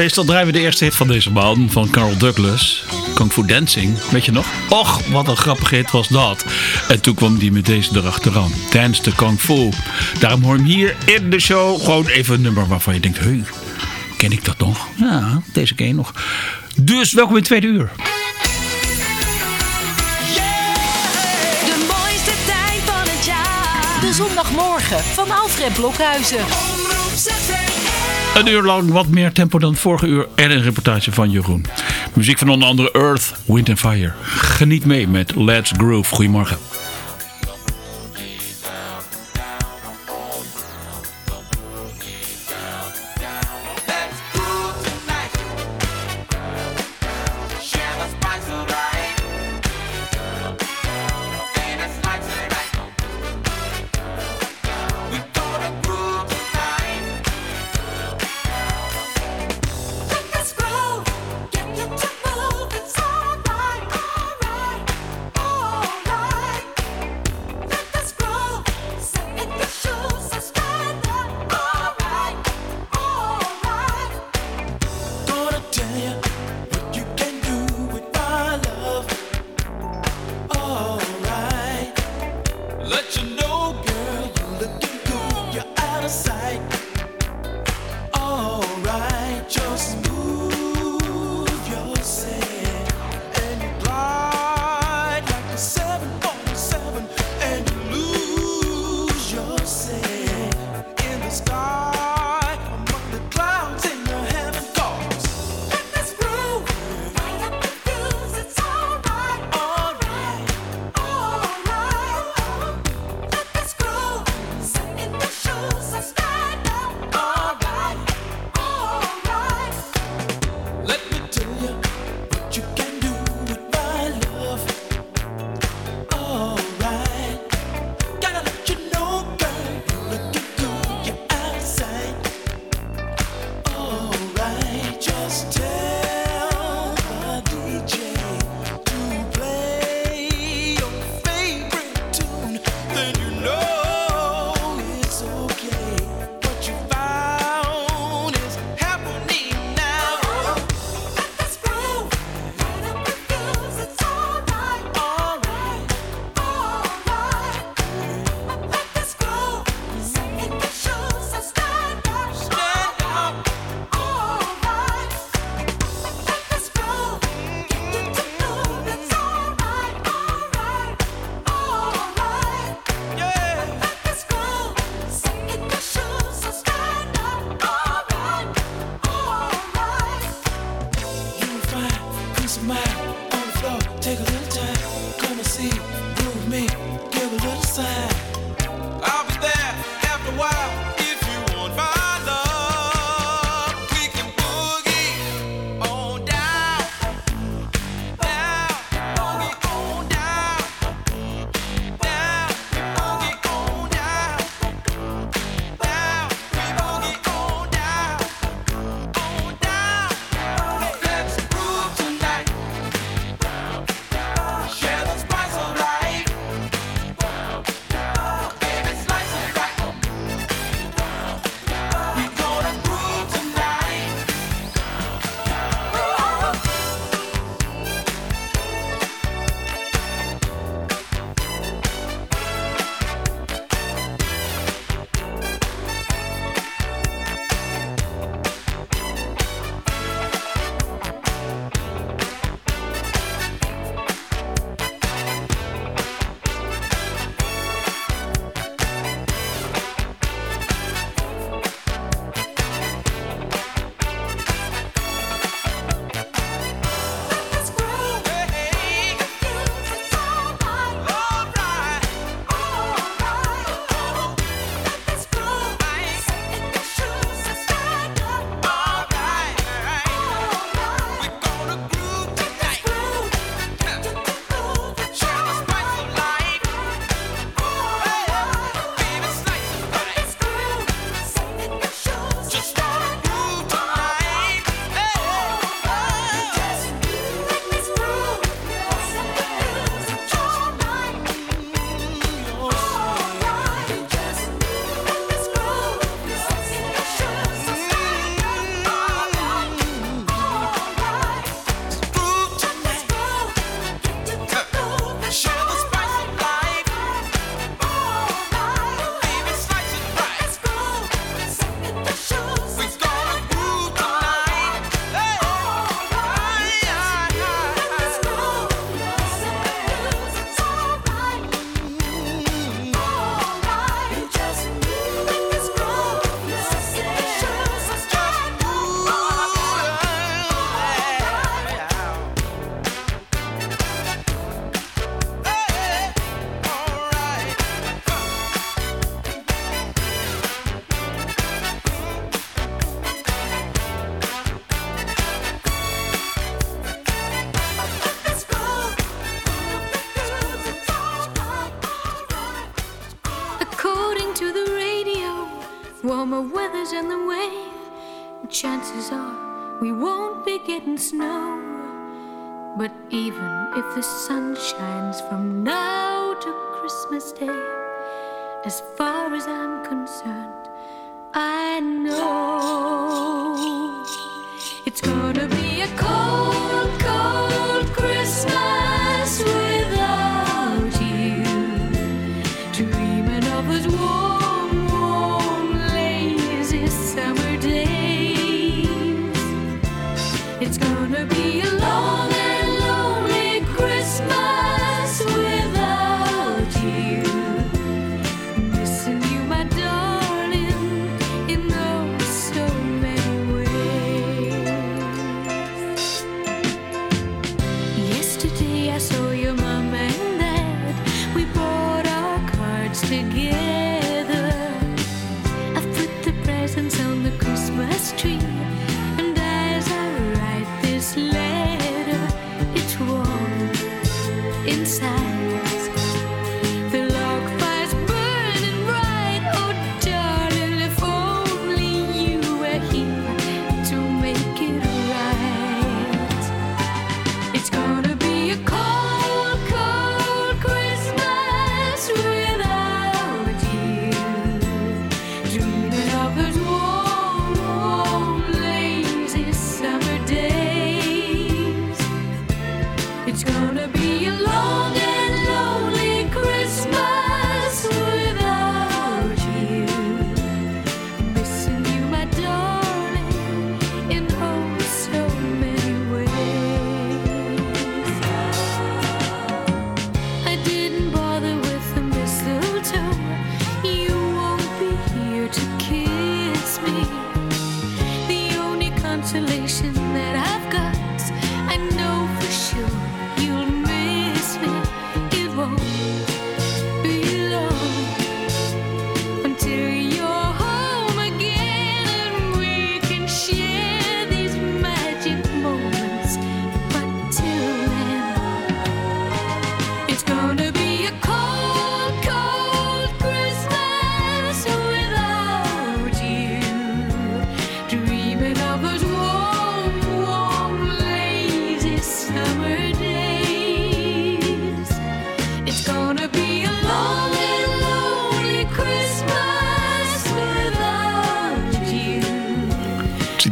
Meestal draaien we de eerste hit van deze man, van Carl Douglas. Kung Fu Dancing, weet je nog? Och, wat een grappige hit was dat. En toen kwam die met deze erachteraan. Dance the Kung Fu. Daarom hoor je hem hier in de show gewoon even een nummer waarvan je denkt... Hey, ken ik dat nog? Ja, deze ken je nog. Dus welkom in het tweede uur. De mooiste tijd van het jaar. De zondagmorgen van Alfred Blokhuizen. Een uur lang wat meer tempo dan vorige uur en een reportage van Jeroen. Muziek van onder andere Earth, Wind and Fire. Geniet mee met Let's Groove. Goedemorgen. The sun shines from now to Christmas Day, as far as I'm concerned, I know it's gonna be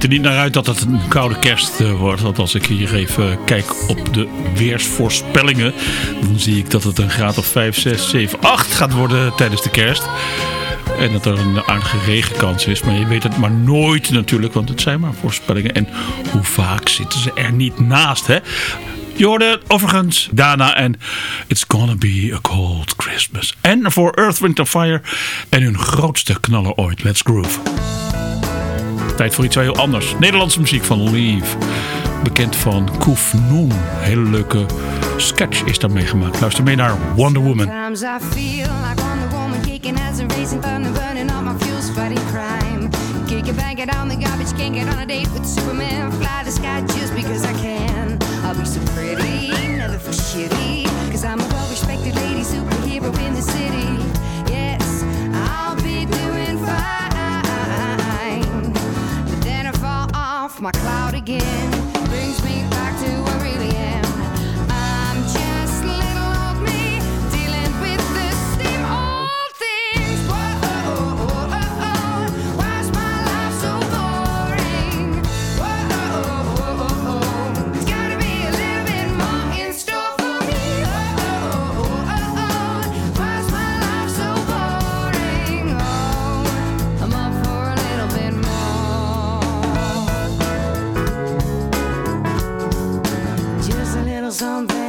ziet er niet naar uit dat het een koude kerst eh, wordt. Want als ik hier even kijk op de weersvoorspellingen. Dan zie ik dat het een graad of 5, 6, 7, 8 gaat worden tijdens de kerst. En dat er een aardige regenkans is. Maar je weet het maar nooit natuurlijk. Want het zijn maar voorspellingen. En hoe vaak zitten ze er niet naast hè? Je hoorde overigens Dana en It's Gonna Be a Cold Christmas. En voor Earth, Wind Fire en hun grootste knaller ooit. Let's Groove. Tijd voor iets heel anders. Nederlandse muziek van Leave. Bekend van Koef Noen. Hele leuke sketch is daarmee gemaakt. Luister mee naar Wonder Woman. Kick it, bang it on the garbage, can't get on a date with Superman. Fly the sky just because I can. I'll be so pretty, never feel shitty. Cause I'm a well respected lady superhero my cloud again. something.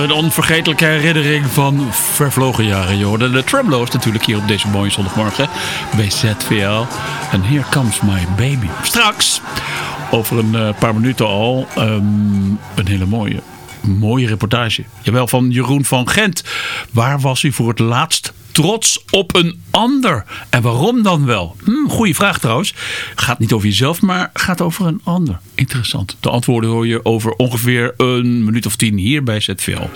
Een onvergetelijke herinnering van vervlogen jaren. Je hoorde de Tremolo's natuurlijk hier op deze mooie zondagmorgen bij ZVL. En Here Comes My Baby. Straks, over een eh, paar minuten al, ehm, een hele mooie, mooie reportage. Jawel, van Jeroen van Gent. Waar was u voor het laatst trots op een ander? En waarom dan wel? Hm, goeie vraag trouwens. Gaat niet over jezelf, maar gaat over een ander. Interessant. De antwoorden hoor je over ongeveer een minuut of tien hier bij ZVL.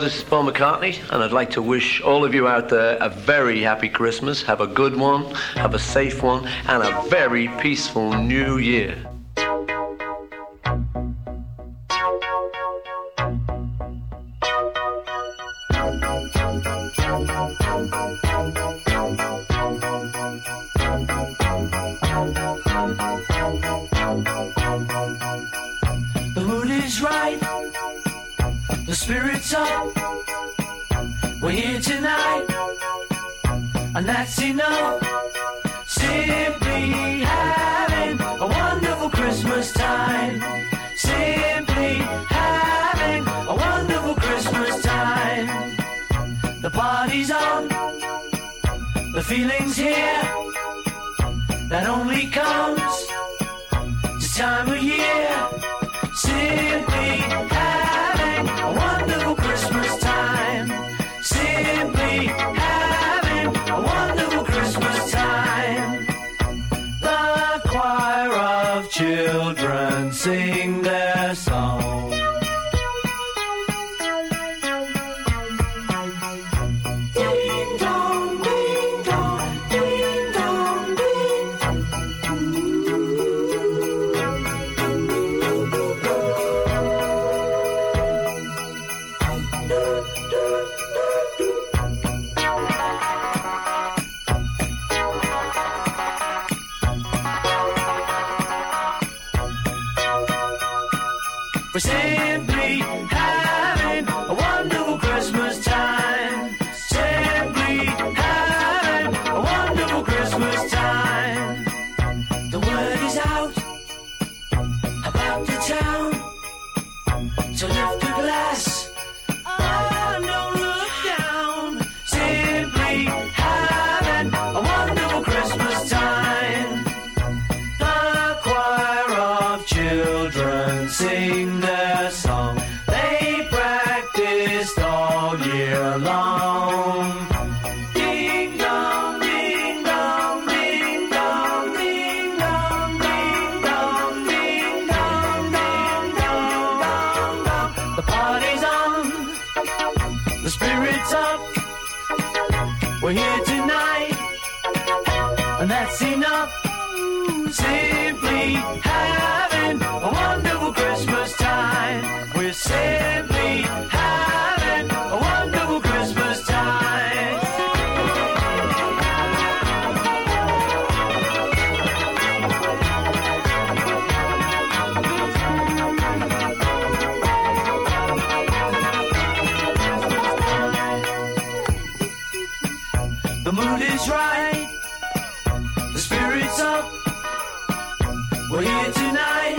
This is Paul McCartney, and I'd like to wish all of you out there a very happy Christmas. Have a good one, have a safe one, and a very peaceful new year. Their song. The mood is right, the spirit's up. Tonight.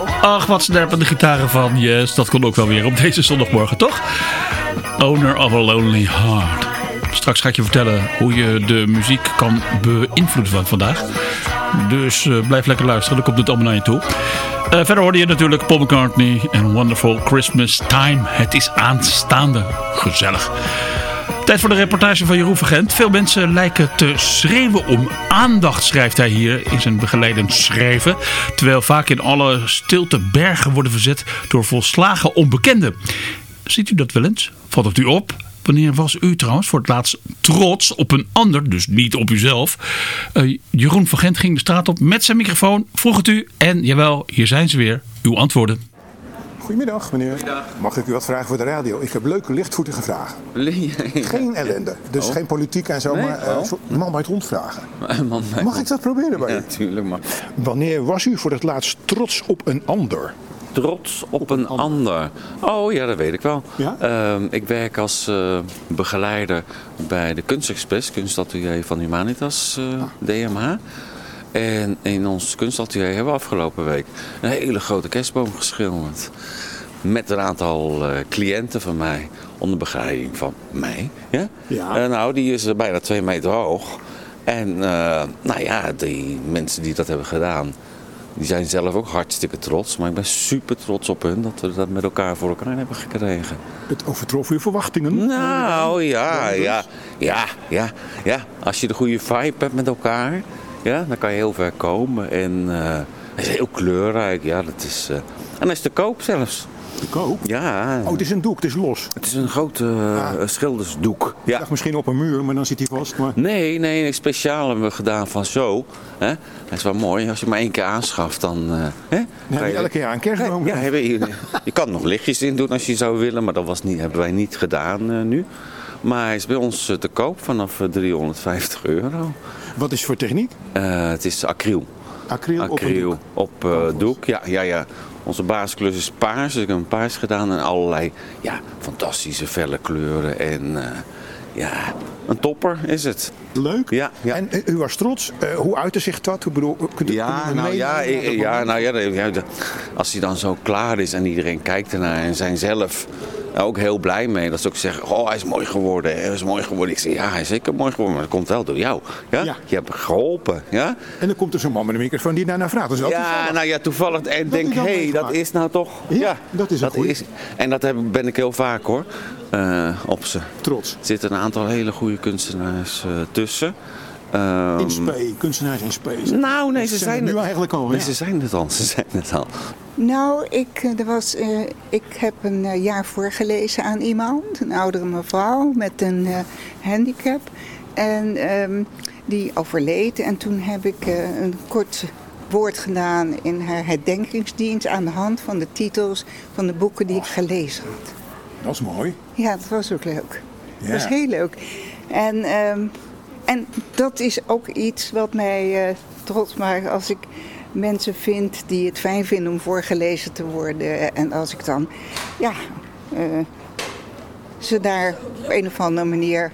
Oh, Ach, wat gitaren van Yes. Dat kon ook wel weer op deze zondagmorgen, toch? Owner of a Lonely Heart. Straks ga ik je vertellen hoe je de muziek kan beïnvloeden van vandaag. Dus eh, blijf lekker luisteren, dan komt het allemaal naar je toe. Eh, verder hoorde je natuurlijk Paul McCartney en Wonderful Christmas Time. Het is aanstaande. Gezellig. Tijd voor de reportage van Jeroen Vergent. Veel mensen lijken te schreeuwen om aandacht, schrijft hij hier in zijn begeleidend schrijven. Terwijl vaak in alle stilte bergen worden verzet door volslagen onbekenden. Ziet u dat wel eens? Valt het u op? Wanneer was u trouwens voor het laatst trots op een ander, dus niet op uzelf? Eh, Jeroen van Gent ging de straat op met zijn microfoon, vroeg het u en jawel, hier zijn ze weer, uw antwoorden. Goedemiddag, meneer. Mag ik u wat vragen voor de radio? Ik heb leuke, lichtvoetige vragen. Geen ellende. Dus geen politiek en zo, Nee? maar eh, Oh. man bij het rond vragen. Man, Mag ik dat proberen bij Ja, u? tuurlijk, maar Wanneer was u voor het laatst trots op een ander? Trots op een ander. Oh ja, dat weet ik wel. Ja? Ehm, ik werk als eh, begeleider bij de Kunstexpress, kunstatelier van Humanitas eh, DMH. En in ons kunstatelier hebben we afgelopen week een hele grote kerstboom geschilderd. Met een aantal eh, cliënten van mij, onder begeleiding van mij. Ja? Ja. Nou, die is bijna twee meter hoog. En nou ja, die mensen die dat hebben gedaan, die zijn zelf ook hartstikke trots. Maar ik ben super trots op hun dat we dat met elkaar voor elkaar hebben gekregen. Het overtrof uw verwachtingen? Nou ja, ja, ja, ja, ja. Als je de goede vibe hebt met elkaar, ja, dan kan je heel ver komen. En het is heel kleurrijk, ja, dat is... eh, en hij is te koop zelfs. Te koop? Ja, Oh, het is een doek, het is los. het is een grote eh, Ah. schildersdoek. Ik Ja. dacht misschien op een muur, maar dan zit hij vast. Maar... Nee, nee, speciaal hebben we gedaan van zo. Hè? Dat is wel mooi. Als je maar één keer aanschaft, dan... eh, hè? Kan je- elke jaar een kerstboom. Ja, hebben je, je kan nog lichtjes in doen als je zou willen, maar dat was niet, hebben wij niet gedaan eh, nu. Maar hij is bij ons eh, te koop vanaf eh, 350 euro. Wat is voor techniek? Eh, het is acryl. Acryl, op Acryl doek. op eh, doek. Ja, ja, ja. Onze basiskleur is paars, dus ik heb een paars gedaan en allerlei ja, fantastische felle kleuren. En eh, ja, een topper is het. Leuk. Ja, ja. En eh, u was trots. Eh, hoe uitte zich dat? Hoe bedoel, kunt u, Ja, nou ja, ja, nou ja, als hij dan zo klaar is en iedereen kijkt ernaar en zijn zelf ook heel blij mee. Dat ze ook zeggen, oh hij is mooi geworden, hij is mooi geworden. Ik zeg, ja hij is zeker mooi geworden, maar dat komt wel door jou. Ja? Ja. Je hebt geholpen, ja? En dan komt er zo'n man met een microfoon die daarna vraagt. Dat is wel Ja, toevallig. nou ja, toevallig. En denk, hé, hey, dat is nou toch... Ja, dat is. En dat heb, ben ik heel vaak hoor, eh, op ze. Trots. Er zitten een aantal hele goede kunstenaars eh, tussen. Ehm, In spe, kunstenaars in space. nou, nee, Dat ze zijn zijn er nu het. eigenlijk al. Nee, ja. ze zijn het al, ze zijn het al. Nou, ik, eh, er was, eh, ik heb een eh, jaar voorgelezen aan iemand, een oudere mevrouw met een eh, handicap. En ehm, die overleed. En toen heb ik eh, een kort woord gedaan in haar herdenkingsdienst aan de hand van de titels van de boeken die ik gelezen had. Dat is mooi. Ja, dat was ook leuk. Ja. Dat was heel leuk. En, ehm, en dat is ook iets wat mij eh, trots maakt als ik mensen vind die het fijn vinden om voorgelezen te worden. En als ik dan, ja, eh, ze daar op een of andere manier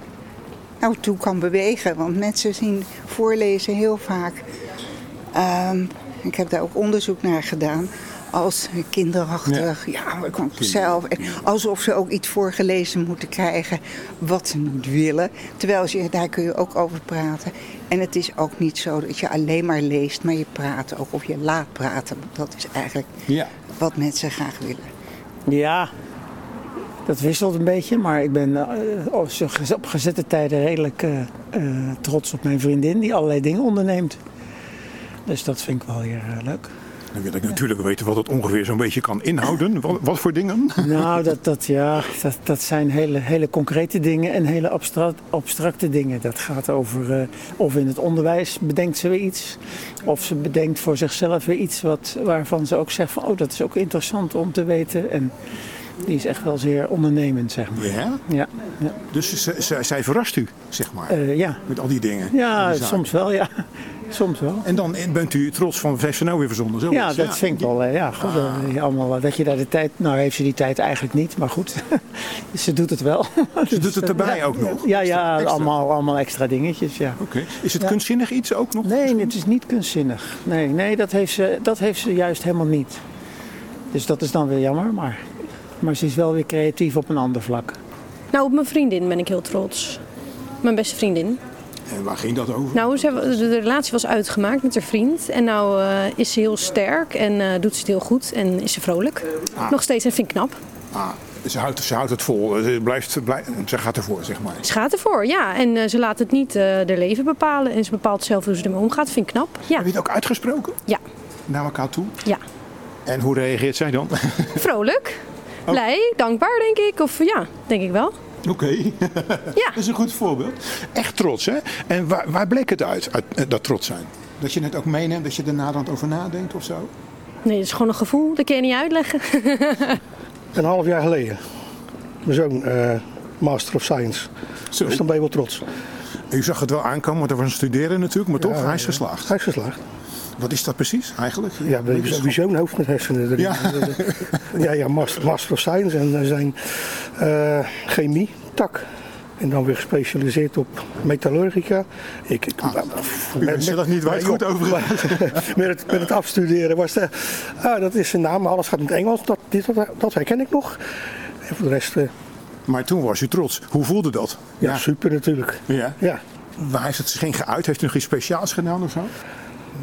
nou, toe kan bewegen. Want mensen zien voorlezen heel vaak. ehm, ik heb daar ook onderzoek naar gedaan. Als kinderachtig, ja, ik kan zelf. en Alsof ze ook iets voorgelezen moeten krijgen wat ze niet willen. Terwijl ze, daar kun je ook over praten. En het is ook niet zo dat je alleen maar leest, maar je praat ook. Of je laat praten. Dat is eigenlijk Ja. wat mensen graag willen. Ja, dat wisselt een beetje, maar ik ben eh, op gezette tijden redelijk eh, eh, trots op mijn vriendin die allerlei dingen onderneemt. Dus dat vind ik wel weer eh, leuk. Dan wil ik natuurlijk weten wat het ongeveer zo'n beetje kan inhouden. Wat, wat voor dingen? Nou, dat, dat, ja, dat, dat zijn hele, hele concrete dingen en hele abstract, abstracte dingen. Dat gaat over eh, of in het onderwijs bedenkt ze weer iets. Of ze bedenkt voor zichzelf weer iets wat, waarvan ze ook zegt van... oh, dat is ook interessant om te weten. En die is echt wel zeer ondernemend, zeg maar. Ja? Ja, ja. Dus zij verrast u, zeg maar. Eh, ja. Met al die dingen. ja soms wel, ja. Soms wel. En dan bent u trots van, nou weer verzonnen? Zoiets, Ja, dat vind ik wel. Ja, goed, eh, allemaal, eh, dat je daar de tijd. Nou, heeft ze die tijd eigenlijk niet, maar goed. ze doet het wel. Ze doet het erbij Ja, ook nog? Ja, ja, Extra. allemaal, allemaal extra dingetjes. Ja. Oké. Is het Ja. kunstzinnig iets ook nog? Nee, het is niet kunstzinnig. Nee, nee dat, heeft ze, dat heeft ze juist helemaal niet. Dus dat is dan weer jammer, maar, maar ze is wel weer creatief op een ander vlak. Nou, op mijn vriendin ben ik heel trots. Mijn beste vriendin. En waar ging dat over? Nou, ze de relatie was uitgemaakt met haar vriend. En nou eh, is ze heel sterk en eh, doet ze het heel goed en is ze vrolijk. Nog steeds en vind ik knap. Ah, Ze houdt, ze houdt het vol. Ze, blijft, blijft, ze gaat ervoor, zeg maar. Ze gaat ervoor, ja. En eh, ze laat het niet haar leven bepalen. En ze bepaalt zelf hoe ze ermee omgaat. Vind ik knap. Ja. Heb je het ook uitgesproken? Ja. Naar elkaar toe? Ja. En hoe reageert zij dan? Vrolijk. Blij. Dankbaar, denk ik. Of ja, denk ik wel. Oké. Ja. Dat is een goed voorbeeld. Echt trots, hè? En waar, waar bleek het uit, uit eh, dat trots zijn? Dat je het ook meeneemt, dat je er naderhand over nadenkt of zo? Nee, het is gewoon een gevoel. Dat kun je niet uitleggen. Een half jaar geleden. Mijn zoon, eh, Master of Science. Zo. Dus dan ben je wel trots. U zag het wel aankomen, want er was een studeren natuurlijk, maar toch, hij is geslaagd. Hij is geslaagd. Wat is dat precies eigenlijk? Ja, sowieso een hoofd met hersenen erin. Ja. ja, ja master, of Science en zijn eh, chemie, tak. En dan weer gespecialiseerd op metallurgica. Ik, ik, Ah, niet waar het goed over met, het, met het afstuderen was de, ah, dat is een naam, alles gaat in het Engels. Dat, dit, dat, dat herken ik nog. En voor de rest, eh, Maar toen was u trots. Hoe voelde dat? ja, super natuurlijk. Ja? Ja. Waar heeft het zich geen geuit? Heeft u nog iets speciaals gedaan of zo?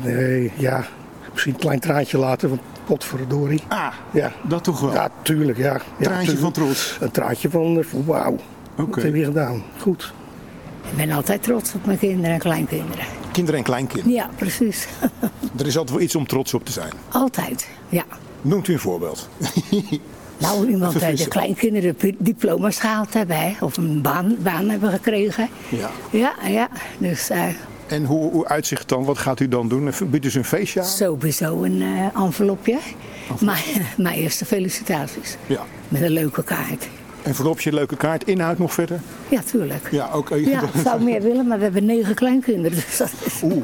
Nee, ja. Misschien een klein traantje laten, want potverdorie. Ah, ja. dat toch wel? Ja, tuurlijk, ja. ja Traantje tuurlijk. van trots? Een traantje van, eh, van wauw. Wat heb je gedaan? Goed. Ik ben altijd trots op mijn kinderen en kleinkinderen. Kinderen en kleinkinderen. Ja, precies. Er is altijd wel iets om trots op te zijn. Altijd, ja. Noemt u een voorbeeld. Nou, iemand die de kleinkinderen diploma's gehaald hebben, hè, of een baan, baan hebben gekregen. Ja. Ja, ja. Dus eh, En hoe, hoe uitzicht dan? Wat gaat u dan doen? Biedt u ze een feestje aan? sowieso een eh, envelopje. Maar, mijn eerste felicitaties. Ja. Met een leuke kaart. En voorop je leuke kaart. Inhoud nog verder? Ja, tuurlijk. Ja, ook. Ja, ik zou meer willen, maar we hebben negen kleinkinderen. Dus dat is, Oeh,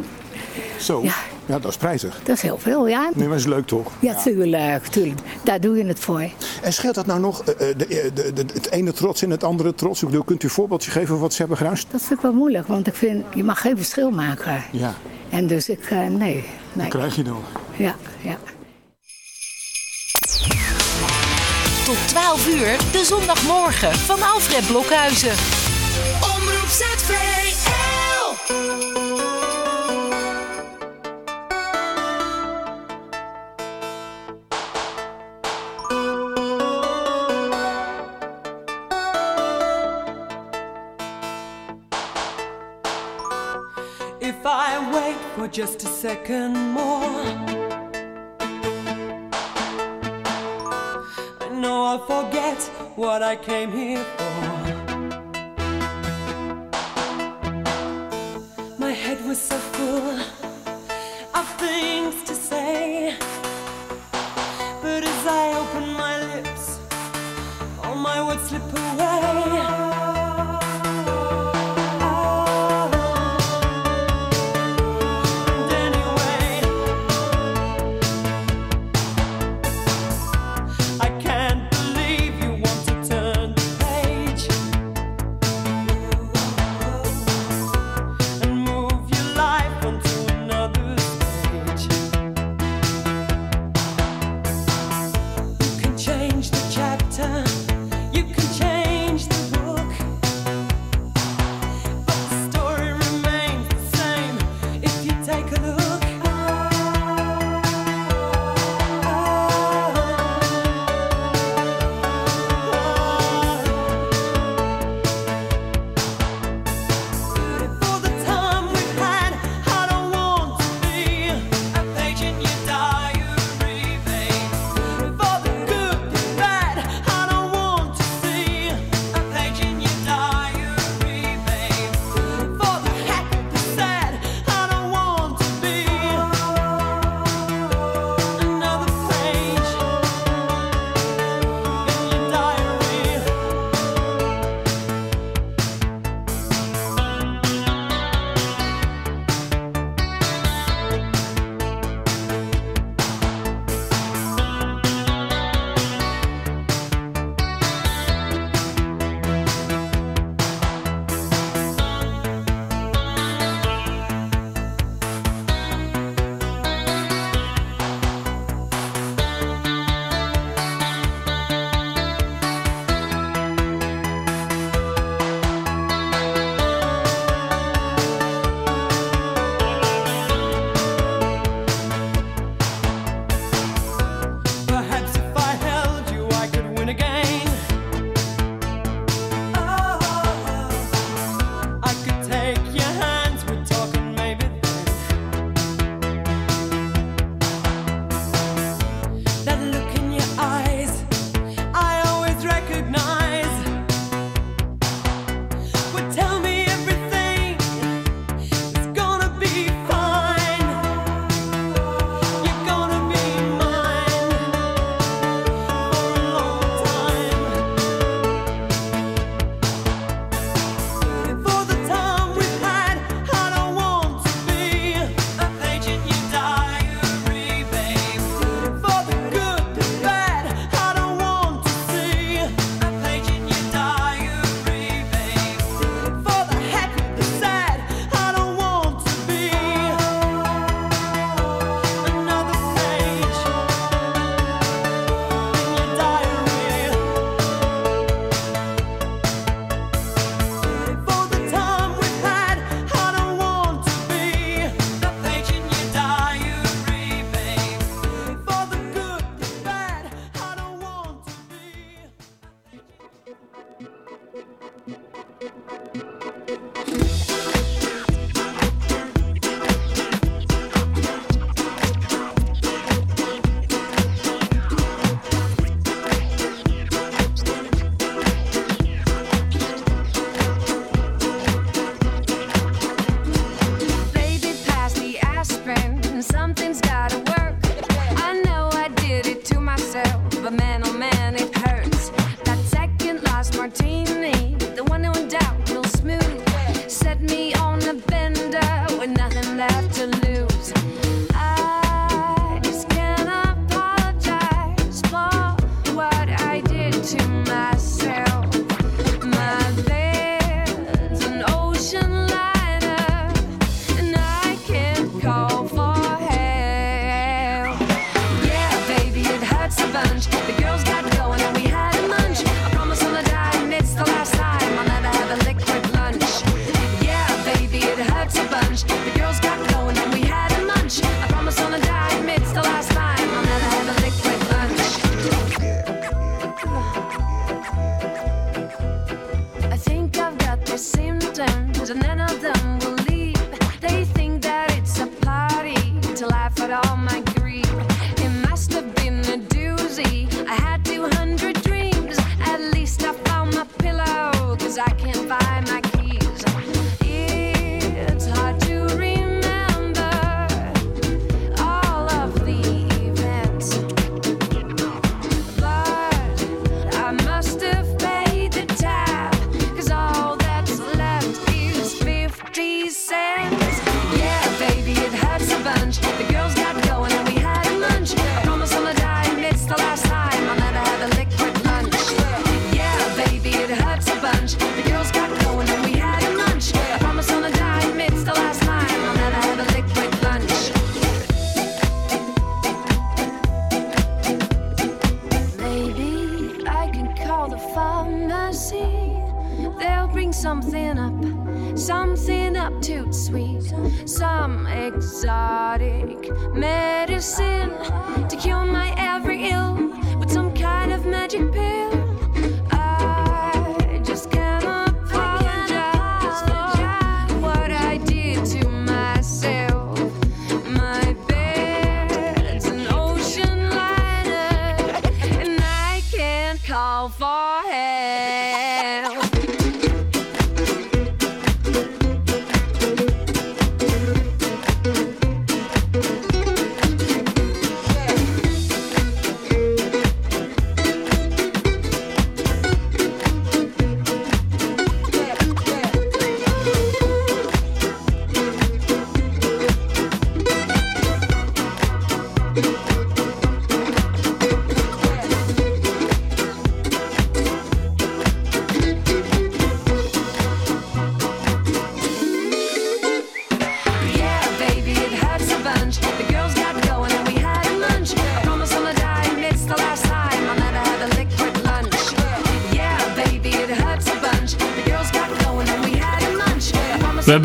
zo. Ja. Ja. dat is prijzig. dat is heel veel, ja. Nee, maar is leuk toch? Ja, tuurlijk, tuurlijk. Daar doe je het voor. En scheelt dat nou nog, eh, eh, de, eh, de, de- het ene trots in het andere trots? Ik bedoel, kunt u een voorbeeldje geven van wat ze hebben gedaan? Dat vind ik wel moeilijk, want ik vind, je mag geen verschil maken. Ja, En dus ik, eh, nee, nee. dat krijg je dan. Ja, ja. Tot 12 uur, de zondagmorgen van Alfred Blokhuizen. Omroep ZVL. Just a second more, I know I'll forget what I came here for.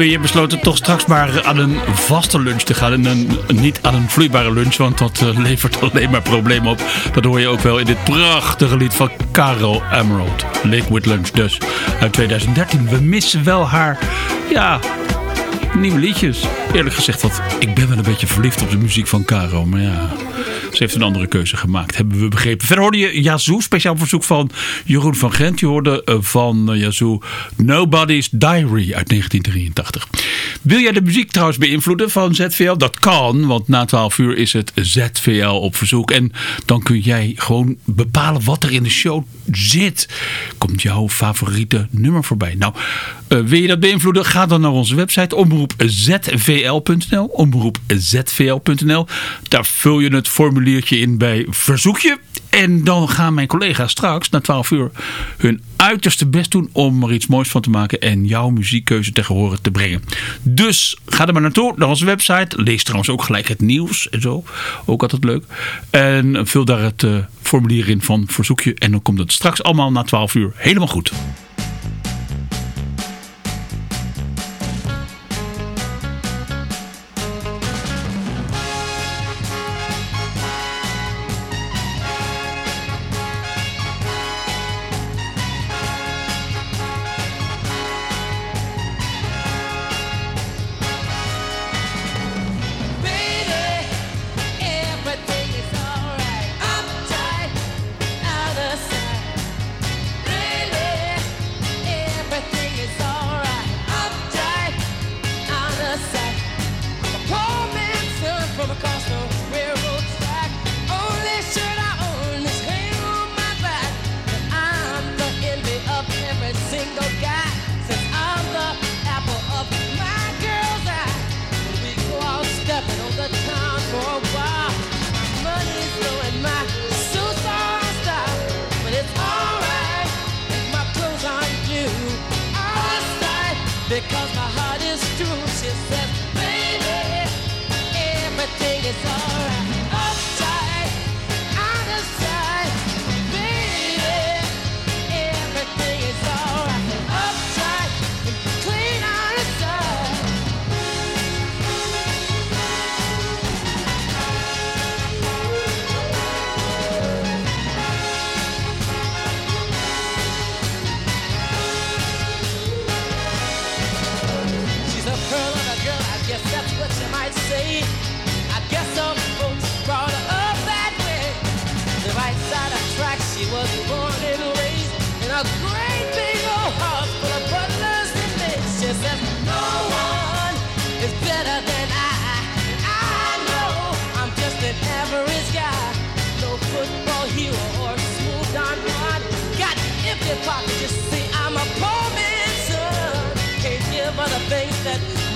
Hebben hier besloten toch straks maar aan een vaste lunch te gaan. En niet aan een vloeibare lunch, want dat eh, levert alleen maar problemen op. Dat hoor je ook wel in dit prachtige lied van Caro Emerald. Liquid Lunch dus, uit 2013. We missen wel haar, ja, nieuwe liedjes. Eerlijk gezegd, wat, ik ben wel een beetje verliefd op de muziek van Caro. Maar ja, ze heeft een andere keuze gemaakt, hebben we begrepen. Verder hoorde je Yazoo, speciaal verzoek van Jeroen van Gent. Je hoorde eh, van eh, Yazoo Nobody's Diary uit 1983. Wil jij de muziek trouwens beïnvloeden van ZVL? Dat kan, want na 12 uur is het ZVL op verzoek. En dan kun jij gewoon bepalen wat er in de show zit. Komt jouw favoriete nummer voorbij? Nou, eh, wil je dat beïnvloeden? Ga dan naar onze website omroepzvl.nl. Omroepzvl.nl. Daar vul je het formuliertje in bij verzoekje. En dan gaan mijn collega's straks na 12 uur hun uiterste best doen om er iets moois van te maken en jouw muziekkeuze tegen horen te brengen. Dus ga er maar naartoe, naar onze website. Lees trouwens ook gelijk het nieuws en zo. Ook altijd leuk. En vul daar het eh, formulier in van verzoekje. En dan komt het straks allemaal na 12 uur helemaal goed.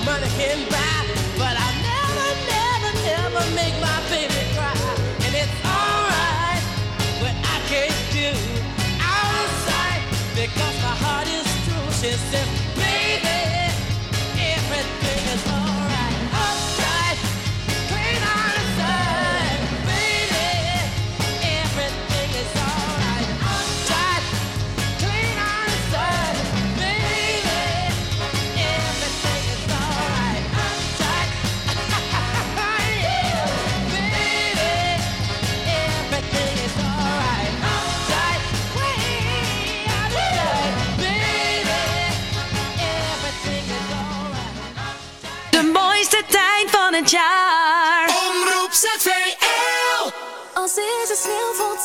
Money can buy. But I never, never, never make my baby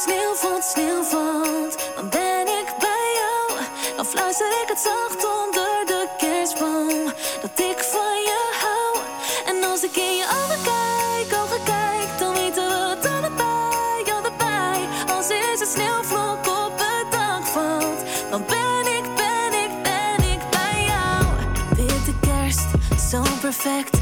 Sneeuw valt, sneeuw valt, dan ben ik bij jou. Dan fluister ik het zacht onder de kerstboom, dat ik van je hou. En als ik in je ogen kijk, ogen kijk, dan weten we het allebei, allebei. Als is een sneeuwvlok op het dak valt, dan ben ik, ben ik, ben ik bij jou. Witte kerst, zo perfect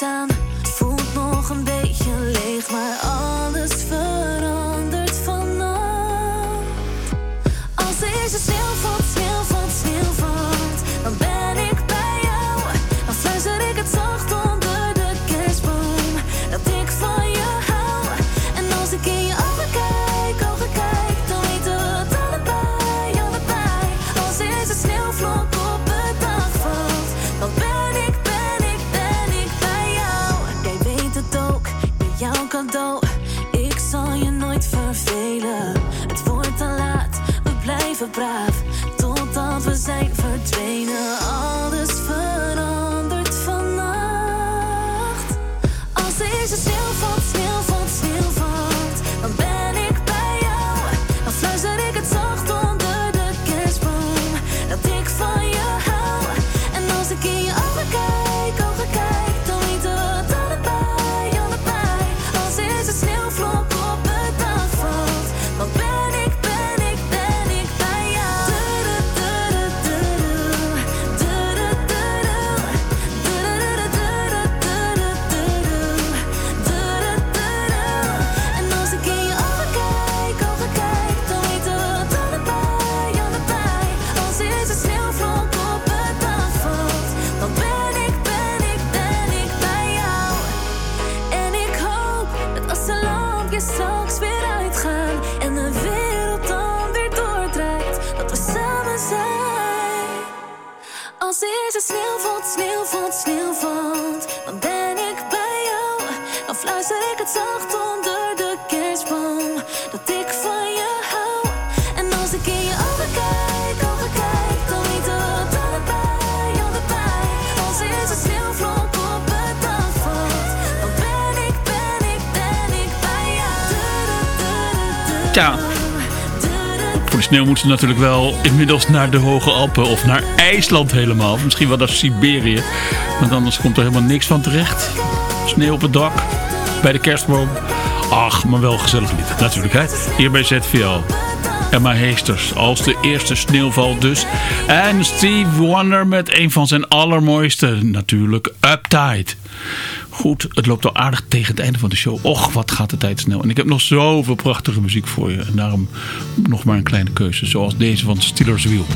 Het. Voelt nog een beetje leeg, maar alles verandert vanaf. Als deze sneeuw. Ja, Voor de sneeuw moeten ze natuurlijk wel inmiddels naar de Hoge Alpen of naar IJsland helemaal. Misschien wel naar Siberië. Want anders komt er helemaal niks van terecht. Sneeuw op het dak, bij de kerstboom. Ach, maar wel gezellig lied. Natuurlijk, hè. Hier bij ZVL. Emma Heesters als de eerste sneeuwval dus. En Steve Wonder met een van zijn allermooiste, natuurlijk, Uptight goed. Het loopt al aardig tegen het einde van de show. Och, wat gaat de tijd snel. En ik heb nog zoveel prachtige muziek voor je. En daarom nog maar een kleine keuze. Zoals deze van Steelers Wheel.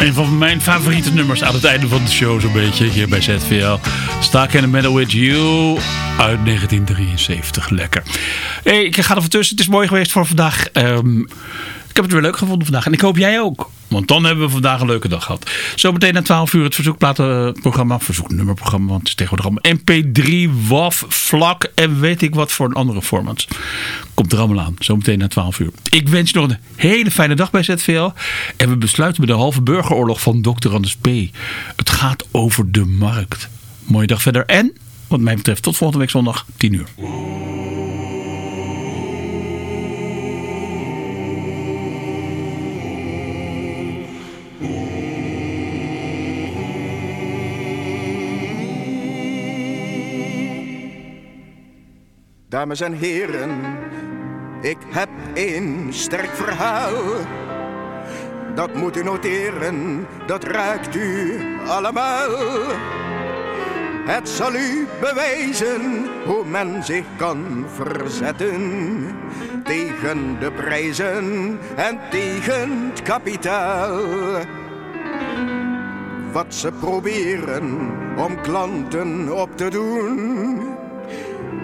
Een van mijn favoriete nummers aan het einde van de show zo'n beetje. Hier bij ZVL. Stuck in the Middle with You. Uit 1973. Lekker. Hey, ik ga er tussen. Het is mooi geweest voor vandaag. Ehm, ik heb het weer leuk gevonden vandaag. En ik hoop jij ook. Want dan hebben we vandaag een leuke dag gehad. Zometeen na 12 uur het verzoekplatenprogramma. Verzoeknummerprogramma. Want het is tegenwoordig allemaal MP3, WAF, vlak en weet ik wat voor een andere formats. Komt er allemaal aan. Zometeen na 12 uur. Ik wens je nog een hele fijne dag bij ZVL. En we besluiten met de halve burgeroorlog van Dr. Anders P. Het gaat over de markt. Mooie dag verder. En wat mij betreft tot volgende week zondag 10 uur. Dames en heren, ik heb een sterk verhaal. Dat moet u noteren, dat raakt u allemaal. Het zal u bewijzen hoe men zich kan verzetten tegen de prijzen en tegen het kapitaal. Wat ze proberen om klanten op te doen.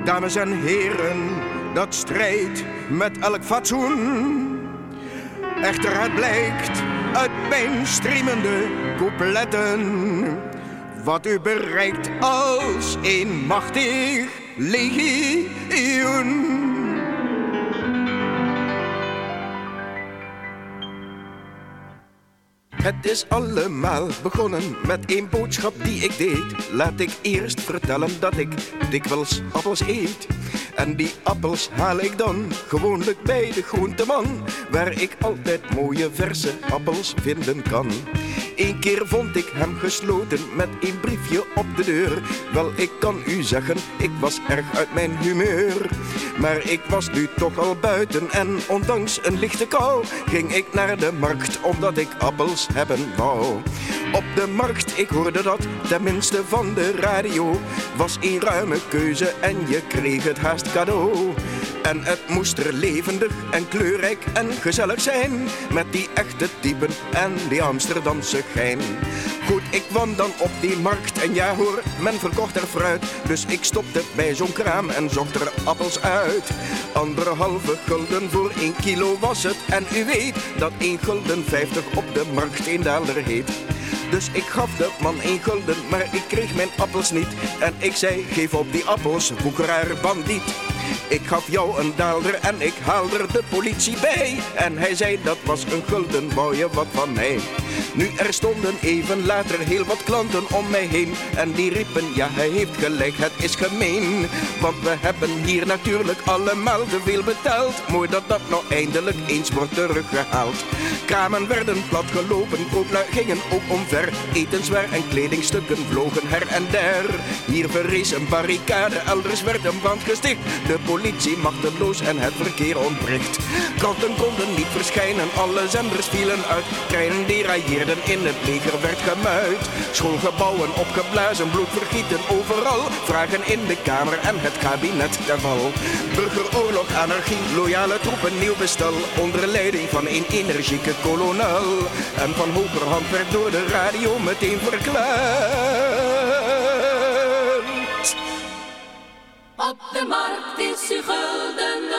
Dames en heren, dat strijdt met elk fatsoen. Echter, het blijkt uit mijn streamende coupletten. Wat u bereikt als een machtig legioen. Het is allemaal begonnen met één boodschap die ik deed. Laat ik eerst vertellen dat ik dikwijls appels eet. En die appels haal ik dan gewoonlijk bij de groenteman, waar ik altijd mooie verse appels vinden kan. Eén keer vond ik hem gesloten met een briefje op de deur. Wel, ik kan u zeggen, ik was erg uit mijn humeur. Maar ik was nu toch al buiten en ondanks een lichte kou ging ik naar de markt omdat ik appels hebben wou. Op de markt, ik hoorde dat tenminste van de radio, was een ruime keuze en je kreeg het haast En het moest er levendig en kleurrijk en gezellig zijn. Met die echte typen en die Amsterdamse gein. Goed, ik kwam dan op die markt en ja hoor, men verkocht er fruit. Dus ik stopte bij zo'n kraam en zocht er appels uit. Anderhalve gulden voor één kilo was het. En u weet dat één gulden vijftig op de markt een daalder heet. Dus ik gaf de man één gulden, maar ik kreeg mijn appels niet. En ik zei, geef op die appels, woekeraar bandiet. Ik gaf jou een daalder en ik haal er de politie bij. En hij zei, dat was een gulden, je wat van mij? Nu er stonden even later heel wat klanten om mij heen. En die riepen, ja hij heeft gelijk, het is gemeen. Want we hebben hier natuurlijk allemaal te veel betaald. Mooi dat dat nou eindelijk eens wordt teruggehaald. Kramen werden platgelopen, kooplui gingen ook omver. Etenswaar en kledingstukken vlogen her en der. Hier verrees een barricade, elders werd een brand gesticht. Politie machteloos en het verkeer ontbreekt. Kranten konden niet verschijnen, alle zenders vielen uit. Treinen derailleerden, in het leger werd gemuid. Schoolgebouwen opgeblazen, bloed vergieten overal. Vragen in de Kamer en het kabinet ter val. Burgeroorlog, anarchie, loyale troepen, nieuw bestel. Onder leiding van een energieke kolonel. En van hogerhand werd door de radio meteen verklaard. Op de markt gouden